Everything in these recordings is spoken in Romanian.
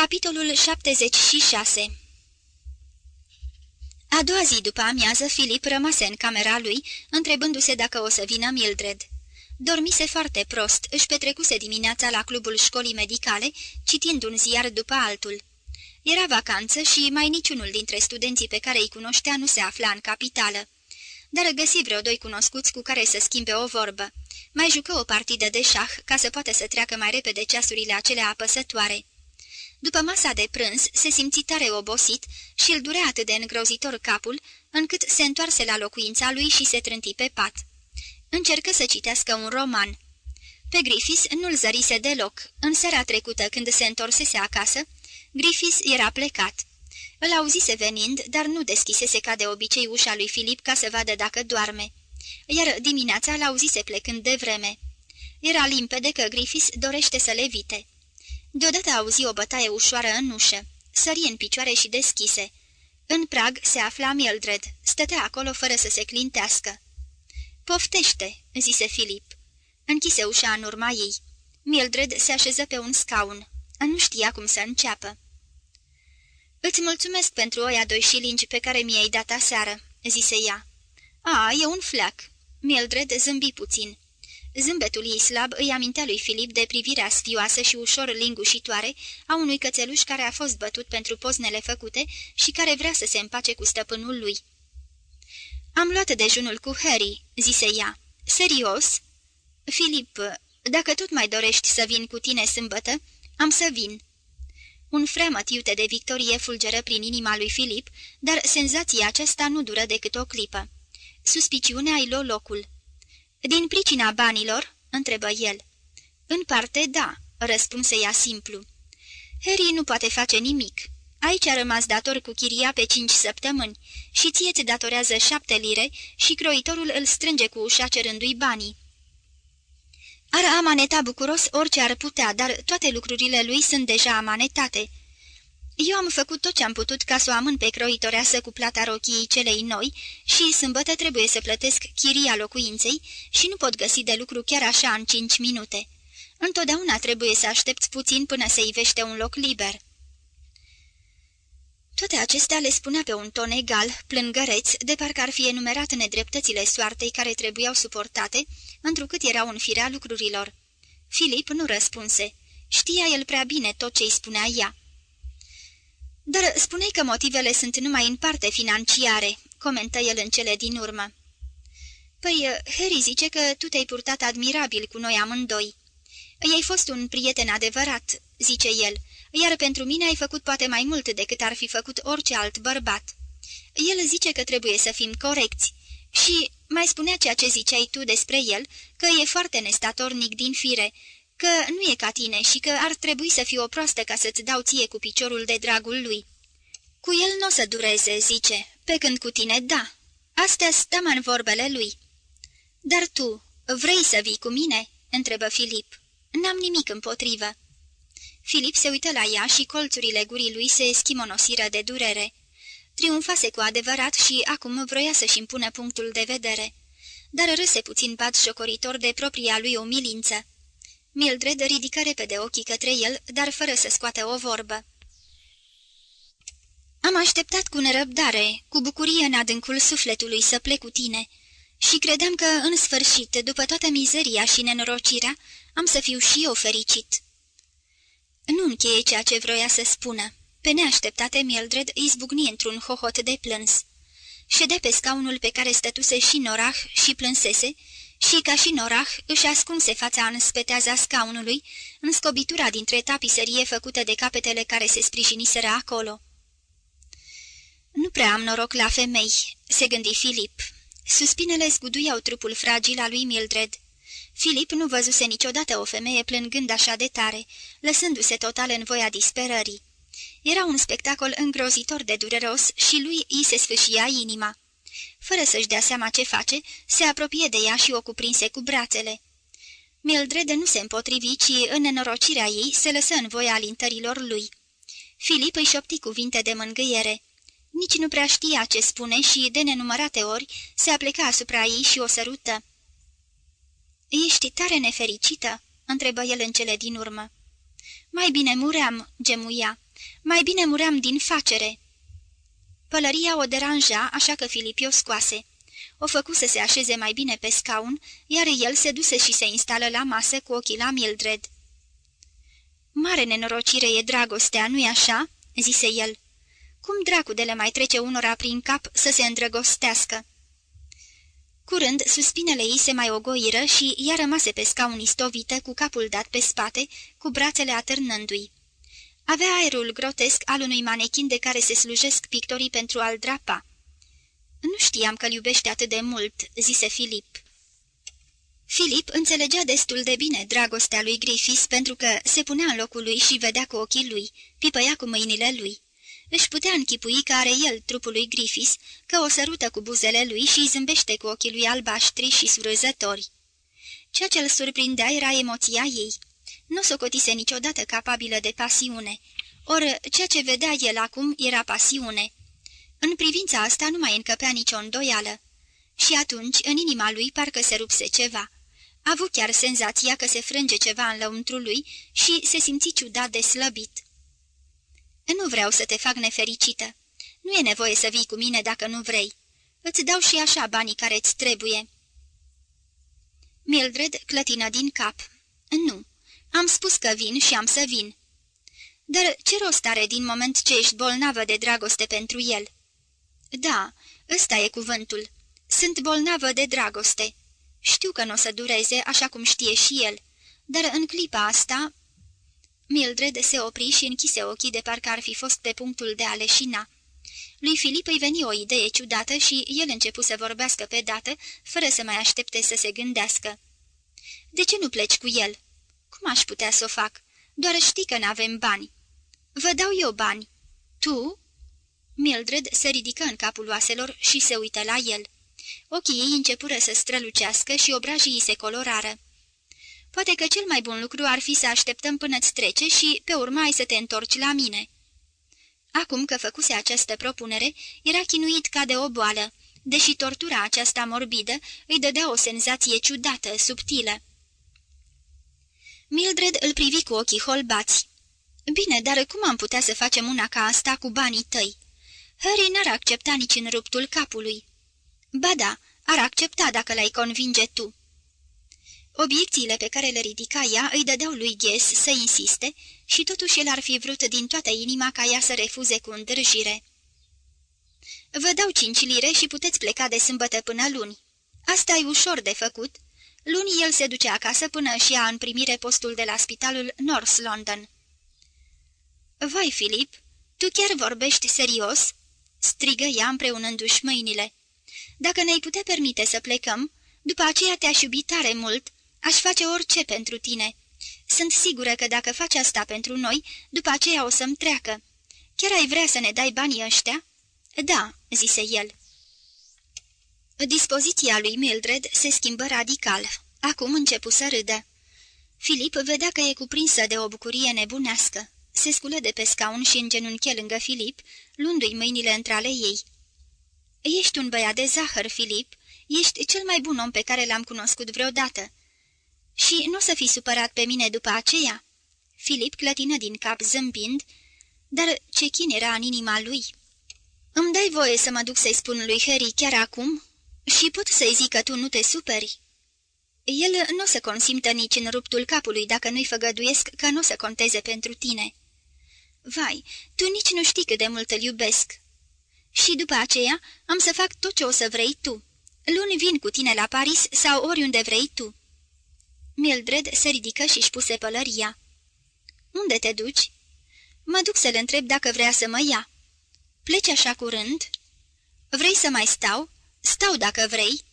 Capitolul 76 A doua zi după amiază, Filip rămase în camera lui, întrebându-se dacă o să vină Mildred. Dormise foarte prost, își petrecuse dimineața la clubul școlii medicale, citind un ziar după altul. Era vacanță și mai niciunul dintre studenții pe care îi cunoștea nu se afla în capitală. Dar găsi vreo doi cunoscuți cu care să schimbe o vorbă. Mai jucă o partidă de șah ca să poată să treacă mai repede ceasurile acelea apăsătoare. După masa de prânz, se simți tare obosit și îl durea atât de îngrozitor capul, încât se întoarse la locuința lui și se trânti pe pat. Încercă să citească un roman. Pe Griffiths nu-l zărise deloc. În seara trecută, când se întorsese acasă, Griffiths era plecat. Îl auzise venind, dar nu deschisese ca de obicei ușa lui Filip ca să vadă dacă doarme. Iar dimineața l-auzise plecând de vreme. Era limpede că Griffiths dorește să le vite. Deodată auzi o bătaie ușoară în ușă. Sări în picioare și deschise. În prag se afla Mildred. Stătea acolo fără să se clintească. Poftește," zise Filip. Închise ușa în urma ei. Mildred se așeză pe un scaun. Nu știa cum să înceapă. Îți mulțumesc pentru oia doi șilingi pe care mi-ai dat aseară," zise ea. A, e un flac." Mildred zâmbi puțin. Zâmbetul ei slab îi amintea lui Filip de privirea sfioasă și ușor lingușitoare a unui cățeluș care a fost bătut pentru poznele făcute și care vrea să se împace cu stăpânul lui. Am luat dejunul cu Harry," zise ea. Serios?" Filip, dacă tot mai dorești să vin cu tine sâmbătă, am să vin." Un freamăt iute de victorie fulgeră prin inima lui Filip, dar senzația aceasta nu dură decât o clipă. Suspiciunea îi luă locul. Din pricina banilor?" întrebă el. În parte, da," răspunse ea simplu. Harry nu poate face nimic. Aici a rămas dator cu chiria pe cinci săptămâni și ție ți datorează șapte lire și croitorul îl strânge cu ușa cerându-i banii. Ar amaneta bucuros orice ar putea, dar toate lucrurile lui sunt deja amanetate. Eu am făcut tot ce am putut ca să o amân pe croitoreasă cu plata rochiei celei noi și sâmbătă trebuie să plătesc chiria locuinței și nu pot găsi de lucru chiar așa în cinci minute. Întotdeauna trebuie să aștepți puțin până se ivește un loc liber. Toate acestea le spunea pe un ton egal, plângăreț, de parcă ar fi enumerat nedreptățile soartei care trebuiau suportate, întrucât erau în firea lucrurilor. Filip nu răspunse. Știa el prea bine tot ce îi spunea ea. Dar spune că motivele sunt numai în parte financiare," comentă el în cele din urmă. Păi, Harry zice că tu te-ai purtat admirabil cu noi amândoi. Ei fost un prieten adevărat," zice el, iar pentru mine ai făcut poate mai mult decât ar fi făcut orice alt bărbat. El zice că trebuie să fim corecți și mai spunea ceea ce ziceai tu despre el, că e foarte nestatornic din fire, că nu e ca tine și că ar trebui să fii o proastă ca să-ți dau ție cu piciorul de dragul lui. Cu el nu o să dureze, zice, pe când cu tine da. Astea stăm în vorbele lui. Dar tu, vrei să vii cu mine?" întrebă Filip. N-am nimic împotrivă." Filip se uită la ea și colțurile gurii lui se schimonosiră de durere. Triumfase cu adevărat și acum vroia să-și impună punctul de vedere. Dar râse puțin bat șocoritor de propria lui umilință. Mildred ridică repede ochii către el, dar fără să scoată o vorbă. Am așteptat cu nerăbdare, cu bucurie în adâncul sufletului să plec cu tine și credeam că, în sfârșit, după toată mizeria și nenorocirea, am să fiu și eu fericit." Nu încheie ceea ce vroia să spună. Pe neașteptate, Mildred izbucni într-un hohot de plâns. Ședea pe scaunul pe care stătuse și Norah și plânsese, și, ca și Norah, își ascunse fața în speteaza scaunului, în scobitura dintre tapiserie făcută de capetele care se sprijiniseră acolo. Nu prea am noroc la femei," se gândi Filip. Suspinele zguduiau trupul fragil al lui Mildred. Filip nu văzuse niciodată o femeie plângând așa de tare, lăsându-se total în voia disperării. Era un spectacol îngrozitor de dureros și lui îi se sfâșia inima. Fără să-și dea seama ce face, se apropie de ea și o cuprinse cu brațele. Mildred nu se împotrivi, ci în nenorocirea ei se lăsă în voia alintărilor lui. Filip îi șopti cuvinte de mângâiere. Nici nu prea știa ce spune și, de nenumărate ori, se apleca asupra ei și o sărută. Ești tare nefericită?" întrebă el în cele din urmă. Mai bine muream," gemuia, Mai bine muream din facere." Pălăria o deranja, așa că Filip o scoase. O făcu să se așeze mai bine pe scaun, iar el se duse și se instală la masă cu ochii la Mildred. Mare nenorocire e dragostea, nu-i așa?" zise el. Cum dracu de le mai trece unora prin cap să se îndrăgostească?" Curând, suspinele ei se mai ogoiră și ea rămase pe scaun istovită, cu capul dat pe spate, cu brațele atârnându-i. Avea aerul grotesc al unui manechin de care se slujesc pictorii pentru a-l drapa. Nu știam că-l iubește atât de mult," zise Filip. Filip înțelegea destul de bine dragostea lui Griffiths pentru că se punea în locul lui și vedea cu ochii lui, pipăia cu mâinile lui. Își putea închipui că are el trupul lui Griffiths, că o sărută cu buzele lui și îi zâmbește cu ochii lui albaștri și surâzători. Ceea ce îl surprindea era emoția ei. Nu socotise niciodată capabilă de pasiune, ori ceea ce vedea el acum era pasiune. În privința asta nu mai încăpea nicio îndoială. Și atunci, în inima lui, parcă se rupse ceva. A avut chiar senzația că se frânge ceva în lăuntru lui și se simți ciudat de slăbit. Nu vreau să te fac nefericită. Nu e nevoie să vii cu mine dacă nu vrei. Îți dau și așa banii care îți trebuie." Mildred clătină din cap. Nu, am spus că vin și am să vin." Dar ce rost are din moment ce ești bolnavă de dragoste pentru el?" Da, ăsta e cuvântul. Sunt bolnavă de dragoste. Știu că nu o să dureze, așa cum știe și el, dar în clipa asta Mildred se opri și închise ochii de parcă ar fi fost pe punctul de a leșina. Lui Filip îi veni o idee ciudată și el începu să vorbească pe dată, fără să mai aștepte să se gândească. De ce nu pleci cu el?" Cum aș putea să o fac? Doar știi că n-avem bani." Vă dau eu bani." Tu?" Mildred se ridică în capul oaselor și se uită la el. Ochii ei începură să strălucească și obrajii îi se colorară. Poate că cel mai bun lucru ar fi să așteptăm până-ți trece și pe urmă ai să te întorci la mine." Acum că făcuse această propunere, era chinuit ca de o boală, deși tortura aceasta morbidă îi dădea o senzație ciudată, subtilă. Mildred îl privi cu ochii holbați. Bine, dar cum am putea să facem una ca asta cu banii tăi?" Harry n-ar accepta nici în ruptul capului." Ba da, ar accepta dacă l-ai convinge tu." Obiecțiile pe care le ridica ea îi dădeau lui Ghes să insiste și totuși el ar fi vrut din toată inima ca ea să refuze cu îndrăjire. Vă dau cinci lire și puteți pleca de sâmbătă până luni. Asta e ușor de făcut. Luni el se duce acasă până și ia în primire postul de la spitalul North London. Vai, Filip, tu chiar vorbești serios?" strigă ea împreunându-și mâinile. Dacă ne-ai putea permite să plecăm, după aceea te-aș iubi tare mult Aș face orice pentru tine. Sunt sigură că dacă faci asta pentru noi, după aceea o să-mi treacă. Chiar ai vrea să ne dai banii ăștia?" Da," zise el. Dispoziția lui Mildred se schimbă radical. Acum începu să râdă. Filip vedea că e cuprinsă de o bucurie nebunească. Se sculă de pe scaun și îngenunche lângă Filip, luându-i mâinile între ale ei. Ești un băiat de zahăr, Filip. Ești cel mai bun om pe care l-am cunoscut vreodată. Și nu să fi supărat pe mine după aceea?" Filip clătină din cap zâmbind, dar ce chin era în inima lui. Îmi dai voie să mă duc să-i spun lui Harry chiar acum? Și pot să-i zic că tu nu te superi?" El nu se consimtă nici în ruptul capului dacă nu-i făgăduiesc că nu se conteze pentru tine." Vai, tu nici nu știi cât de mult îl iubesc." Și după aceea am să fac tot ce o să vrei tu. Luni vin cu tine la Paris sau oriunde vrei tu." Mildred se ridică și-și puse pălăria. Unde te duci?" Mă duc să-l întreb dacă vrea să mă ia." Pleci așa curând?" Vrei să mai stau?" Stau dacă vrei."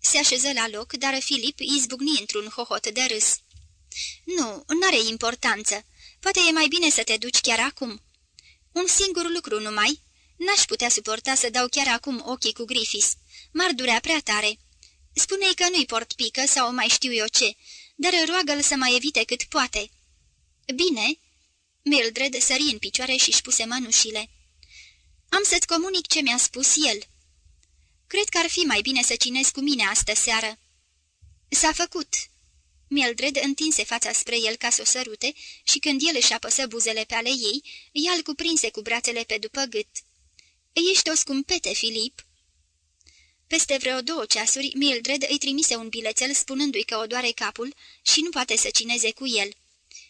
Se așeză la loc, dar Filip izbucni într-un hohot de râs. Nu, n-are importanță. Poate e mai bine să te duci chiar acum." Un singur lucru numai. N-aș putea suporta să dau chiar acum ochii cu Griffiths. M-ar durea prea tare." Spune-i că nu-i port pică sau mai știu eu ce, dar roagă-l să mai evite cât poate." Bine." Mildred sări în picioare și-și puse mănușile. Am să-ți comunic ce mi-a spus el." Cred că ar fi mai bine să cinezi cu mine astă seară." S-a făcut." Mildred întinse fața spre el ca să o sărute și când el își apăsă buzele pe ale ei, ea îl cuprinse cu brațele pe după gât. Ești o scumpete, Filip!" Peste vreo două ceasuri, Mildred îi trimise un bilețel spunându-i că o doare capul și nu poate să cineze cu el.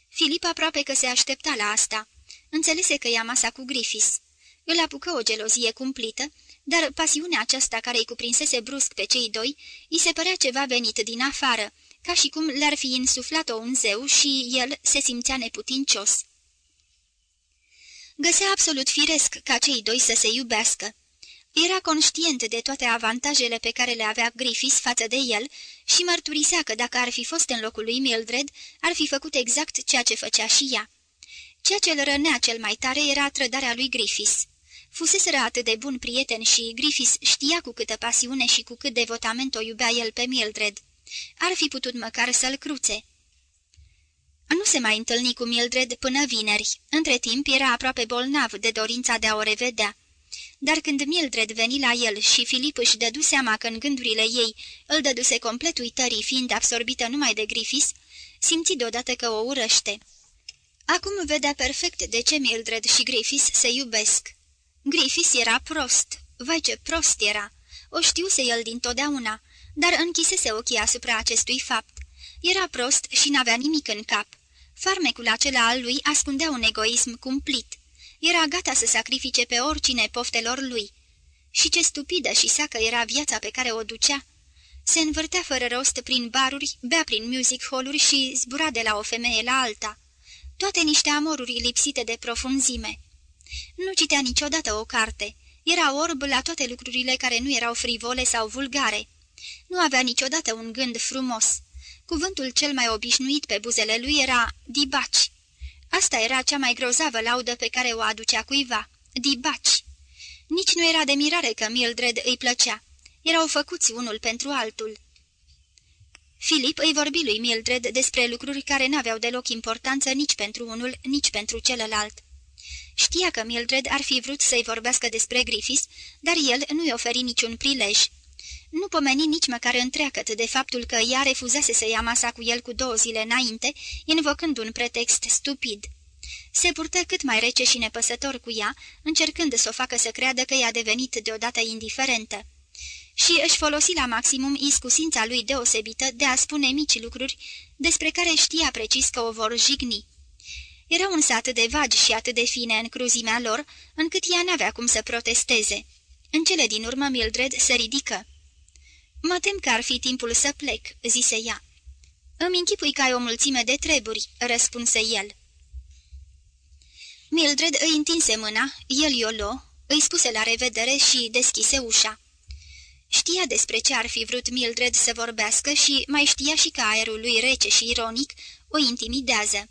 Filip aproape că se aștepta la asta. Înțelese că ia masa cu Griffiths. Îl apucă o gelozie cumplită, dar pasiunea aceasta care îi cuprinsese brusc pe cei doi, îi se părea ceva venit din afară, ca și cum le-ar fi insuflat-o un zeu și el se simțea neputincios. Găsea absolut firesc ca cei doi să se iubească. Era conștient de toate avantajele pe care le avea Griffiths față de el și mărturisea că dacă ar fi fost în locul lui Mildred, ar fi făcut exact ceea ce făcea și ea. Ceea ce îl rănea cel mai tare era trădarea lui Griffiths. Fuseseră atât de bun prieten și Griffiths știa cu câtă pasiune și cu cât devotament o iubea el pe Mildred. Ar fi putut măcar să-l cruțe. Nu se mai întâlni cu Mildred până vineri. Între timp era aproape bolnav de dorința de a o revedea. Dar când Mildred veni la el și Filip își dădu seama că în gândurile ei îl dăduse complet uitării fiind absorbită numai de Griffiths, simți deodată că o urăște. Acum vedea perfect de ce Mildred și Griffiths se iubesc. Griffiths era prost, vai ce prost era, o știuse el dintotdeauna, dar închisese ochii asupra acestui fapt. Era prost și n-avea nimic în cap. Farmecul acela al lui ascundea un egoism cumplit. Era gata să sacrifice pe oricine poftelor lui. Și ce stupidă și sacă era viața pe care o ducea. Se învârtea fără rost prin baruri, bea prin music hall-uri și zbura de la o femeie la alta. Toate niște amoruri lipsite de profunzime. Nu citea niciodată o carte. Era orb la toate lucrurile care nu erau frivole sau vulgare. Nu avea niciodată un gând frumos. Cuvântul cel mai obișnuit pe buzele lui era dibaci. Asta era cea mai grozavă laudă pe care o aducea cuiva. Dibaci. Nici nu era de mirare că Mildred îi plăcea. Erau făcuți unul pentru altul. Filip îi vorbi lui Mildred despre lucruri care n-aveau deloc importanță nici pentru unul, nici pentru celălalt. Știa că Mildred ar fi vrut să-i vorbească despre Griffiths, dar el nu-i oferi niciun prilej. Nu pomeni nici măcar întreagăt de faptul că ea refuzase să ia masa cu el cu două zile înainte, invocând un pretext stupid. Se purtă cât mai rece și nepăsător cu ea, încercând să o facă să creadă că i-a devenit deodată indiferentă. Și își folosi la maximum iscusința lui deosebită de a spune mici lucruri despre care știa precis că o vor jigni. Era un sat de vagi și atât de fine în cruzimea lor, încât ea n-avea cum să protesteze. În cele din urmă Mildred se ridică. Mă tem că ar fi timpul să plec," zise ea. Îmi închipui că ai o mulțime de treburi," răspunse el. Mildred îi întinse mâna, el i-o luă, îi spuse la revedere și deschise ușa. Știa despre ce ar fi vrut Mildred să vorbească și mai știa și că aerul lui rece și ironic o intimidează.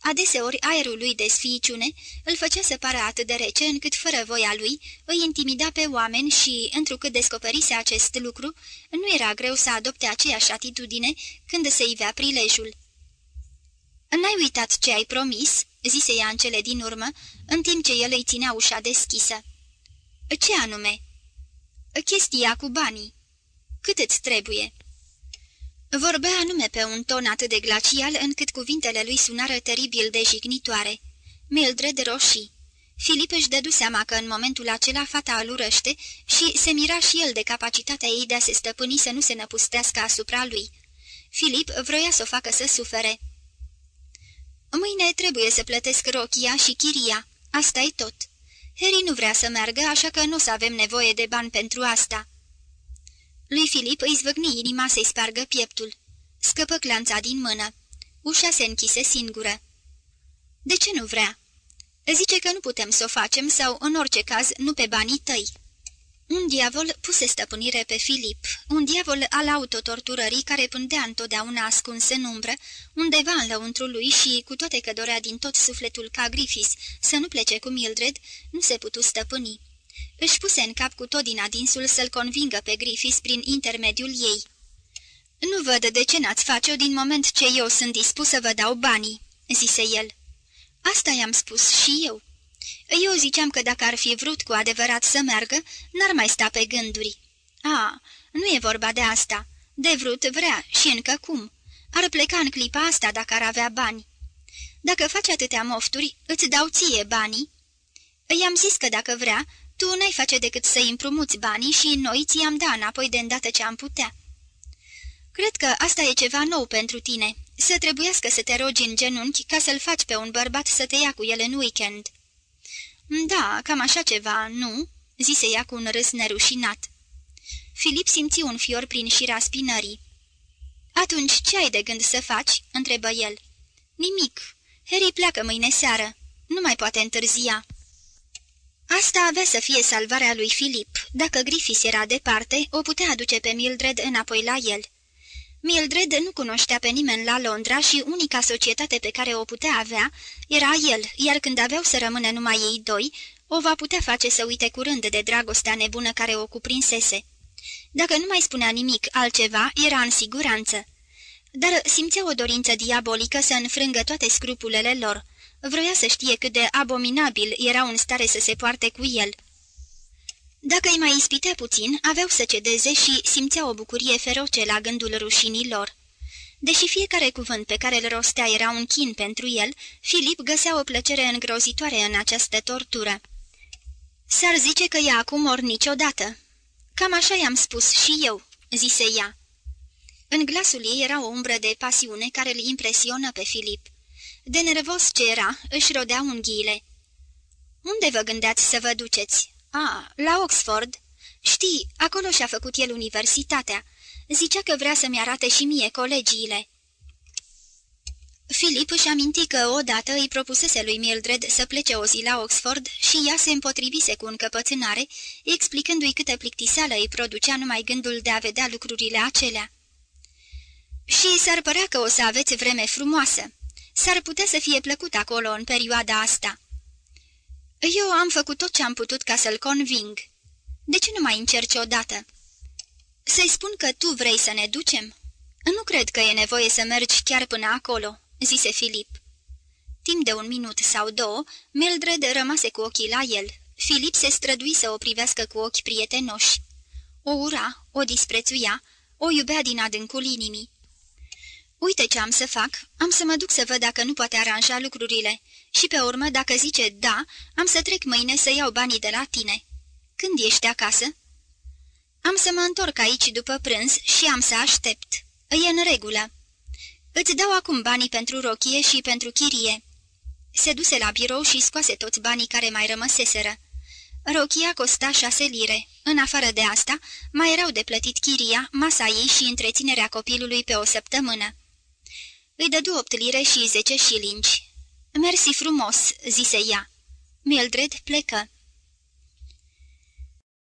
Adeseori aerul lui de sfiiciune îl făcea să pară atât de rece încât fără voia lui îi intimida pe oameni și, întrucât descoperise acest lucru, nu era greu să adopte aceeași atitudine când se ivea prilejul. N-ai uitat ce ai promis?" zise ea în cele din urmă, în timp ce el îi ținea ușa deschisă. Ce anume?" Chestia cu banii. Cât îți trebuie?" Vorbea anume pe un ton atât de glacial încât cuvintele lui sunară teribil de jignitoare. Mildred roșii. Filip își dădu seama că în momentul acela fata îl urăște și se mira și el de capacitatea ei de a se stăpâni să nu se năpustească asupra lui. Filip vroia să o facă să sufere. Mâine trebuie să plătesc rochia și chiria. asta e tot. Harry nu vrea să meargă, așa că nu o să avem nevoie de bani pentru asta." Lui Filip îi zvâgni inima să-i spargă pieptul. Scăpă clanța din mână. Ușa se închise singură. De ce nu vrea?" Zice că nu putem să o facem sau, în orice caz, nu pe banii tăi." Un diavol puse stăpânire pe Filip, un diavol al autotorturării care pândea întotdeauna ascuns în umbră, undeva în lăuntru lui și, cu toate că dorea din tot sufletul ca Griffiths să nu plece cu Mildred, nu se putu stăpâni. Își puse în cap cu tot din adinsul să-l convingă pe Griffiths prin intermediul ei. Nu văd de ce n-ați face-o din moment ce eu sunt dispus să vă dau banii," zise el. Asta i-am spus și eu." Eu ziceam că dacă ar fi vrut cu adevărat să meargă, n-ar mai sta pe gânduri. A, nu e vorba de asta. De vrut vrea și încă cum. Ar pleca în clipa asta dacă ar avea bani. Dacă faci atâtea mofturi, îți dau ție banii." I-am zis că dacă vrea, tu n-ai face decât să-i împrumuți banii și noi ți-am da înapoi de îndată ce am putea." Cred că asta e ceva nou pentru tine, să trebuiască să te rogi în genunchi ca să-l faci pe un bărbat să te ia cu el în weekend." Da, cam așa ceva, nu?" zise ea cu un râs nerușinat. Filip simți un fior prin șira spinării. Atunci ce ai de gând să faci?" întrebă el. Nimic. Harry pleacă mâine seară. Nu mai poate întârzia." Asta avea să fie salvarea lui Filip. Dacă Griffiths era departe, o putea aduce pe Mildred înapoi la el. Mildred nu cunoștea pe nimeni la Londra și unica societate pe care o putea avea era el, iar când aveau să rămână numai ei doi, o va putea face să uite curând de dragostea nebună care o cuprinsese. Dacă nu mai spunea nimic altceva, era în siguranță. Dar simțea o dorință diabolică să înfrângă toate scrupulele lor. Vroia să știe cât de abominabil erau în stare să se poarte cu el. Dacă îi mai ispitea puțin, aveau să cedeze și simțea o bucurie feroce la gândul rușinii lor. Deși fiecare cuvânt pe care îl rostea era un chin pentru el, Filip găsea o plăcere îngrozitoare în această tortură. S-ar zice că ea acum ori niciodată. Cam așa i-am spus și eu," zise ea. În glasul ei era o umbră de pasiune care îl impresionă pe Filip. De nervos ce era, își rodea unghiile. Unde vă gândeați să vă duceți?" A, la Oxford. Știi, acolo și-a făcut el universitatea. Zicea că vrea să-mi arate și mie colegiile." Filip își aminti că odată îi propusese lui Mildred să plece o zi la Oxford și ea se împotrivise cu încăpățânare, explicându-i câtă plictiseală îi producea numai gândul de a vedea lucrurile acelea. Și s-ar părea că o să aveți vreme frumoasă. S-ar putea să fie plăcut acolo în perioada asta." Eu am făcut tot ce am putut ca să-l conving. De ce nu mai încerci odată?" Să-i spun că tu vrei să ne ducem?" Nu cred că e nevoie să mergi chiar până acolo," zise Filip. Timp de un minut sau două, Mildred rămase cu ochii la el. Filip se strădui să o privească cu ochi prietenoși. O ura, o disprețuia, o iubea din adâncul inimii. Uite ce am să fac, am să mă duc să văd dacă nu poate aranja lucrurile și pe urmă, dacă zice da, am să trec mâine să iau banii de la tine. Când ești acasă?" Am să mă întorc aici după prânz și am să aștept. E în regulă. Îți dau acum banii pentru rochie și pentru chirie." Se duse la birou și scoase toți banii care mai rămăseseră. Rochia costa șase lire. În afară de asta, mai erau de plătit chiria, masa ei și întreținerea copilului pe o săptămână. Îi dădu opt lire și zece șilingi. Mersi frumos," zise ea. Mildred plecă.